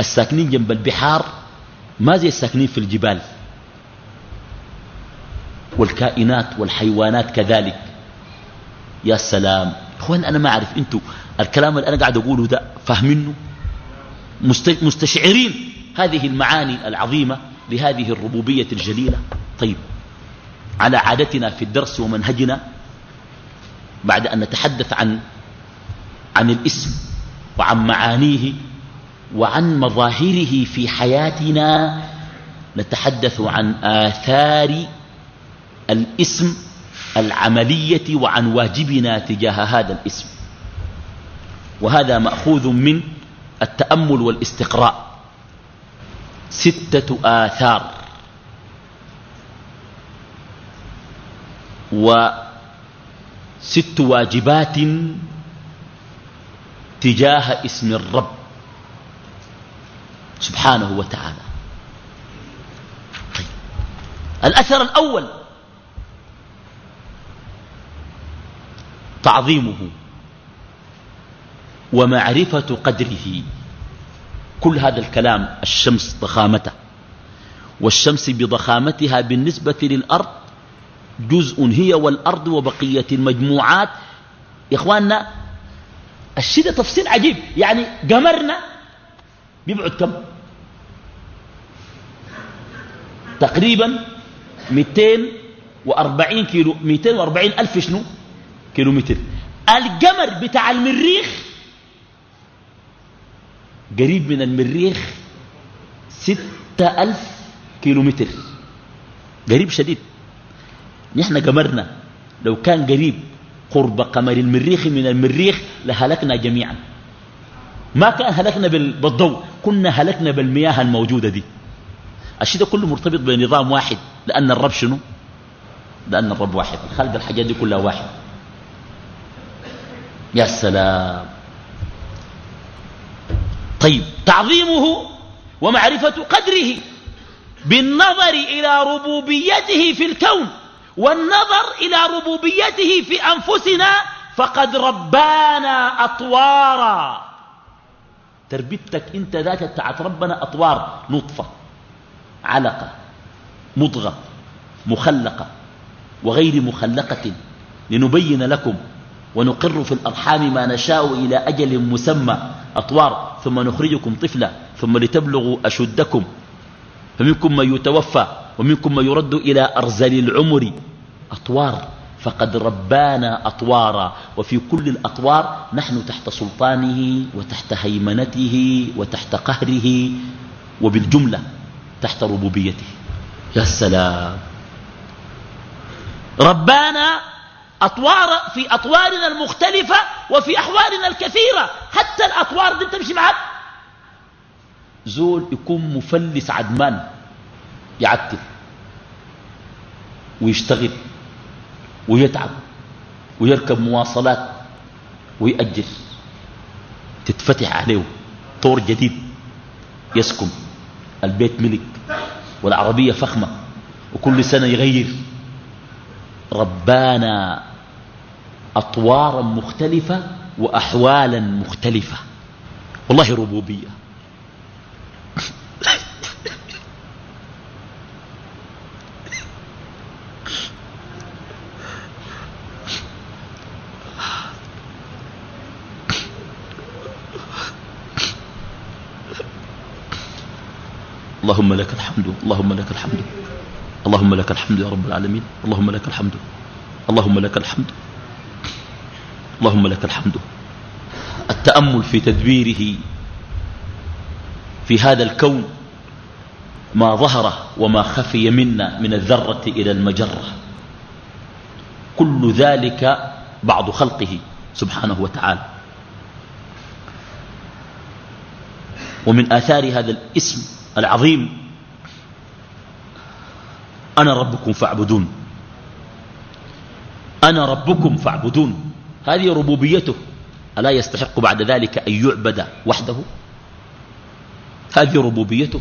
الساكنين جنب البحار ما زي الساكنين في الجبال. والكائنات والحيوانات كذلك. يا سلام. إخوان أنا ما أعرف. أنتوا الكلام اللي أنا قاعد أقوله ده فاهمينه؟ مستشعرين هذه المعاني العظيمة لهذه الربوبية الجليلة. طيب على عادتنا في الدرس ومنهجنا بعد أن نتحدث عن عن الاسم وعن معانيه وعن مظاهره في حياتنا نتحدث عن آثار الاسم العملية وعن واجبنا تجاه هذا الاسم. وهذا مأخوذ من التأمل والاستقراء. ستة آثار. وست واجبات تجاه اسم الرب سبحانه وتعالى. طيب. الأثر الأول. تعظيمه. ومعرفة قدره. كل هذا الكلام الشمس ضخامته والشمس بضخامتها بالنسبة للأرض جزء هي والأرض وبقية المجموعات. يا إخواننا الشيء ده تفصيل عجيب. يعني قمرنا بيبعد كم؟ تقريبا 240 كيلو 240 ألف شنو؟ كيلو متر القمر بتاع المريخ قريب من المريخ ستة ألف كيلو متر قريب شديد. نحن قمرنا. لو كان قريب قرب قمر المريخ من المريخ لهلكنا جميعا. ما كان هلكنا بالضوء كنا هلكنا بالمياه الموجودة دي. الشيء ده كله مرتبط بنظام واحد. لأن الرب شنو؟ لأن الرب واحد. خلق الحاجات دي كلها واحد. يا سلام. طيب تعظيمه ومعرفة قدره بالنظر إلى ربوبيته في الكون والنظر إلى ربوبيته في أنفسنا فقد ربانا أطوارا. تربيتك أنت ذات بتاعت ربنا أطوار نطفة علقة مضغة مخلقة وغير مخلقة لنبين لكم ونقر في الأرحام ما نشاء إلى أجل مسمى. أطوار ثم نخرجكم طفلا ثم لتبلغوا أشدكم فمنكم من يتوفى ومنكم من يرد إلى أرزل العمر. أطوار فقد ربانا أطوارا وفي كل الأطوار نحن تحت سلطانه وتحت هيمنته وتحت قهره وبالجملة تحت ربوبيته. يا سلام. ربانا أطوار في أطوارنا المختلفة وفي أحوالنا الكثيرة. حتى الأطوار دي تمشي معك زول يكون مفلس عدمان يعتل ويشتغل ويتعب ويركب مواصلات ويأجر. تتفتح عليه طور جديد يسكن. البيت ملك والعربية فخمة وكل سنة يغير. ربانا أطوارا مختلفة وأحوالا مختلفة. والله ربوبية. اللهم لك الحمد اللهم لك الحمد اللهم لك الحمد يا رب العالمين اللهم لك الحمد اللهم لك الحمد. اللهم لك الحمد. التأمل في تدبيره في هذا الكون ما ظهر وما خفي منا من الذرة إلى المجرة. كل ذلك بعض خلقه سبحانه وتعالى. ومن آثار هذا الاسم العظيم أنا ربكم فاعبدون. أنا ربكم فاعبدون. هذه ربوبيته. ألا يستحق بعد ذلك أن يعبد وحده؟ هذه ربوبيته.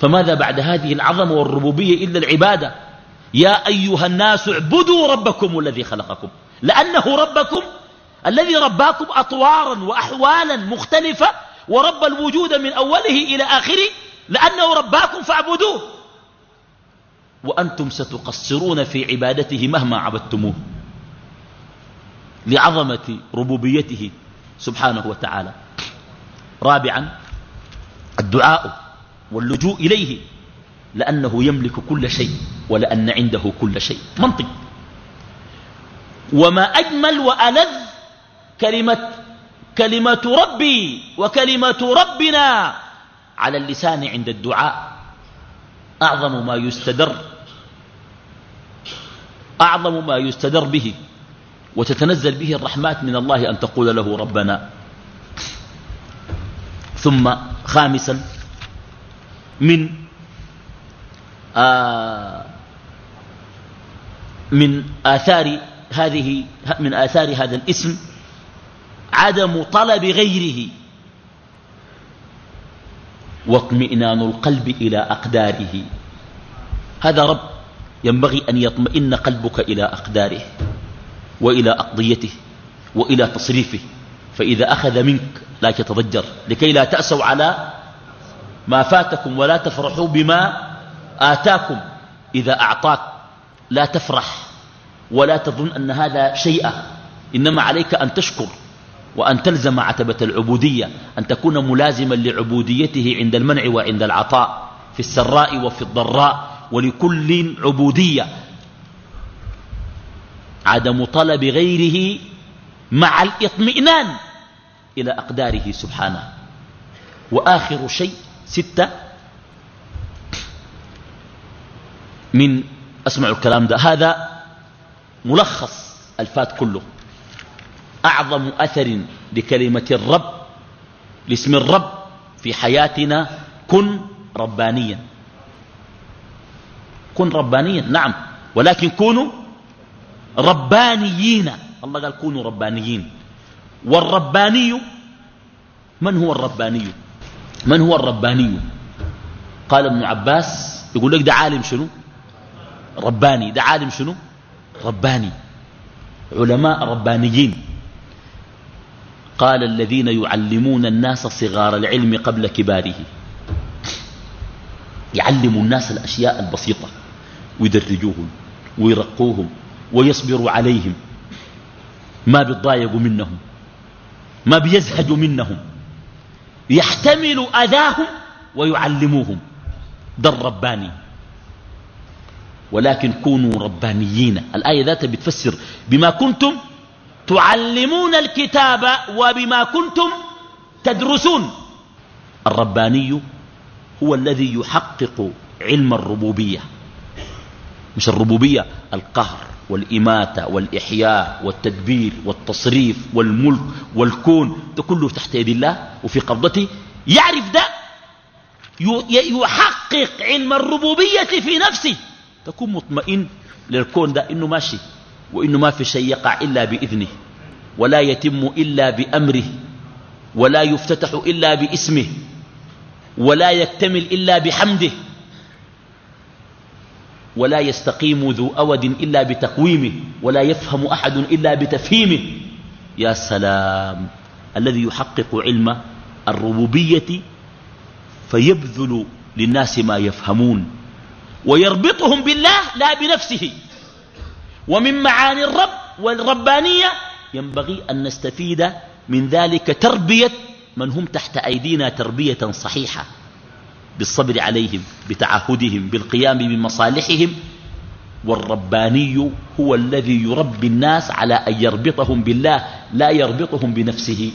فماذا بعد هذه العظمة والربوبية إلا العبادة؟ يا أيها الناس اعبدوا ربكم الذي خلقكم. لأنه ربكم الذي رباكم أطوارا وأحوالا مختلفة ورب الوجود من أوله إلى آخره لأنه رباكم فاعبدوه. وأنتم ستقصرون في عبادته مهما عبدتموه. لعظمة ربوبيته سبحانه وتعالى. رابعا الدعاء واللجوء إليه لأنه يملك كل شيء ولأن عنده كل شيء. منطق. وما أجمل وألذ كلمة كلمة ربي وكلمة ربنا على اللسان عند الدعاء. أعظم ما يستدر أعظم ما يستدر به. وتتنزل به الرحمات من الله أن تقول له ربنا. ثم خامسا من آه من آثار هذه من آثار هذا الاسم عدم طلب غيره. واطمئنان القلب إلى أقداره. هذا رب ينبغي أن يطمئن قلبك إلى أقداره. وإلى أقضيته وإلى تصريفه فإذا أخذ منك لا يتضجر لكي لا تأسوا على ما فاتكم ولا تفرحوا بما آتاكم. إذا أعطاك لا تفرح ولا تظن أن هذا شيء إنما عليك أن تشكر وأن تلزم عتبة العبودية أن تكون ملازما لعبوديته عند المنع وعند العطاء في السراء وفي الضراء ولكل عبودية عدم طلب غيره مع الاطمئنان إلى أقداره سبحانه. وآخر شيء ستة من أسمع الكلام ده هذا ملخص الفات كله. أعظم أثر لكلمة الرب لاسم الرب في حياتنا كن ربانيا. كن ربانيا نعم ولكن كونوا ربانيين. الله قال كونوا ربانيين. والرباني من هو الرباني؟ من هو الرباني؟ قال ابن عباس يقول لك ده عالم شنو؟ رباني. ده عالم شنو؟ رباني. علماء ربانيين. قال الذين يعلمون الناس صغار العلم قبل كباره. يعلموا الناس الأشياء البسيطة. ويدرجوهم ويرقوهم. ويصبروا عليهم. ما بيتضايقوا منهم. ما بيزهدوا منهم. يحتمل أذاهم ويعلموهم. ده الرباني. ولكن كونوا ربانيين. الآية ذاتها بتفسر بما كنتم تعلمون الكتاب وبما كنتم تدرسون. الرباني هو الذي يحقق علم الربوبية. مش الربوبية القهر. والإماتة والإحياء والتدبير والتصريف والملك والكون ده كله تحت يد الله وفي قبضته يعرف ده؟ يحقق علم الربوبية في نفسه. تكون مطمئن للكون ده إنه ماشي وإنه ما في شيء يقع إلا بإذنه ولا يتم إلا بأمره ولا يفتتح إلا باسمه ولا يكتمل إلا بحمده. ولا يستقيم ذو أود إلا بتقويمه ولا يفهم أحد إلا بتفهيمه يا سلام الذي يحقق علم الربوبية فيبذل للناس ما يفهمون ويربطهم بالله لا بنفسه. ومن معاني الرب والربانية ينبغي أن نستفيد من ذلك تربية من هم تحت أيدينا تربية صحيحة. بالصبر عليهم بتعهدهم بالقيام بمصالحهم والرباني هو الذي يربي الناس على أن يربطهم بالله لا يربطهم بنفسه.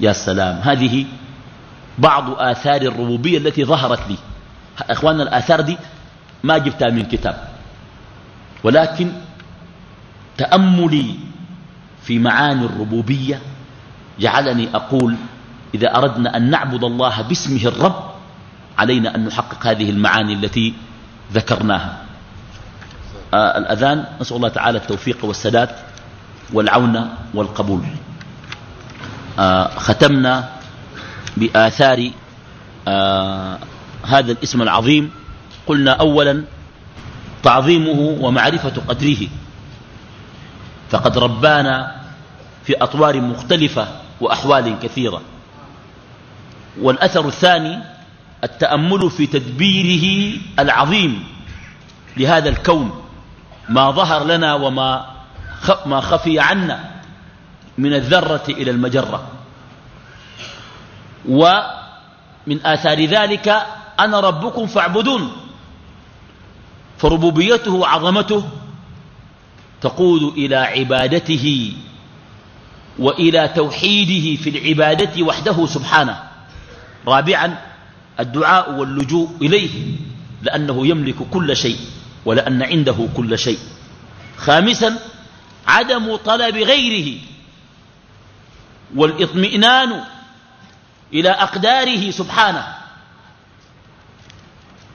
يا سلام هذه بعض آثار الربوبية التي ظهرت لي. أخواننا الآثار دي ما جبتها من كتاب. ولكن تأملي في معاني الربوبية جعلني أقول إذا أردنا أن نعبد الله باسمه الرب علينا أن نحقق هذه المعاني التي ذكرناها. آه الأذان نسأل الله تعالى التوفيق والسداد والعون والقبول. آه ختمنا بآثار آه هذا الاسم العظيم. قلنا أولا تعظيمه ومعرفة قدره. فقد ربانا في أطوار مختلفة وأحوال كثيرة. والأثر الثاني التأمل في تدبيره العظيم لهذا الكون ما ظهر لنا وما ما خفي عنا من الذرة إلى المجرة. ومن آثار ذلك أنا ربكم فاعبدون. فربوبيته وعظمته تقود إلى عبادته وإلى توحيده في العبادة وحده سبحانه. رابعا الدعاء واللجوء إليه لأنه يملك كل شيء ولأن عنده كل شيء. خامسا عدم طلب غيره والإطمئنان إلى أقداره سبحانه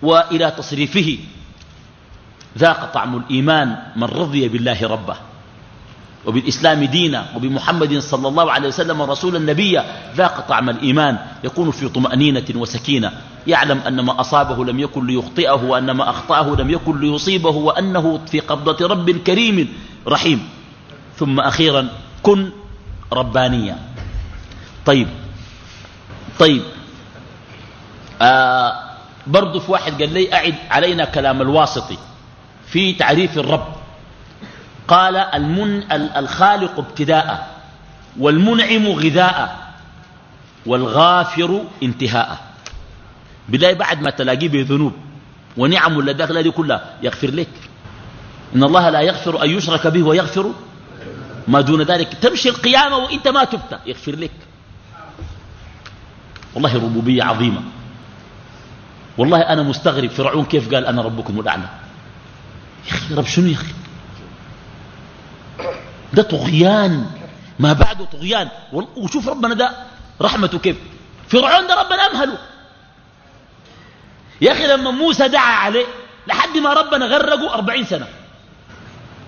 وإلى تصريفه. ذاق طعم الإيمان من رضي بالله ربه. وبالإسلام دينا وبمحمد صلى الله عليه وسلم رسول النبي ذاق طعم الإيمان يكون في طمأنينة وسكينة. يعلم أن ما أصابه لم يكن ليخطئه وأن ما أخطأه لم يكن ليصيبه وأنه في قبضة رب كريم رحيم. ثم أخيرا كن ربانيا. طيب طيب. آه برضو في واحد قال لي أعد علينا كلام الواسطي في تعريف الرب. قال المن الخالق ابتداء والمنعم غذاء والغافر انتهاء. بالله بعد ما تلاقيه بذنوب ونعم ولا هذه كلها يغفر لك. إن الله لا يغفر أن يشرك به ويغفر ما دون ذلك. تمشي القيامة وإنت ما تبت يغفر لك. والله ربوبية عظيمة. والله أنا مستغرب فرعون كيف قال أنا ربكم الأعلى؟ يا أخي رب شنو يا أخي؟ ده طغيان. ما بعده طغيان. وشوف ربنا ده رحمته كيف. فرعون ده ربنا أمهله. يا أخي لما موسى دعا عليه لحد ما ربنا غرقه أربعين سنة.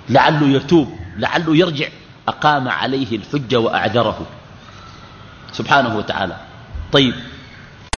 لعله يتوب لعله يرجع. أقام عليه الحجة وأعذره. سبحانه وتعالى. طيب.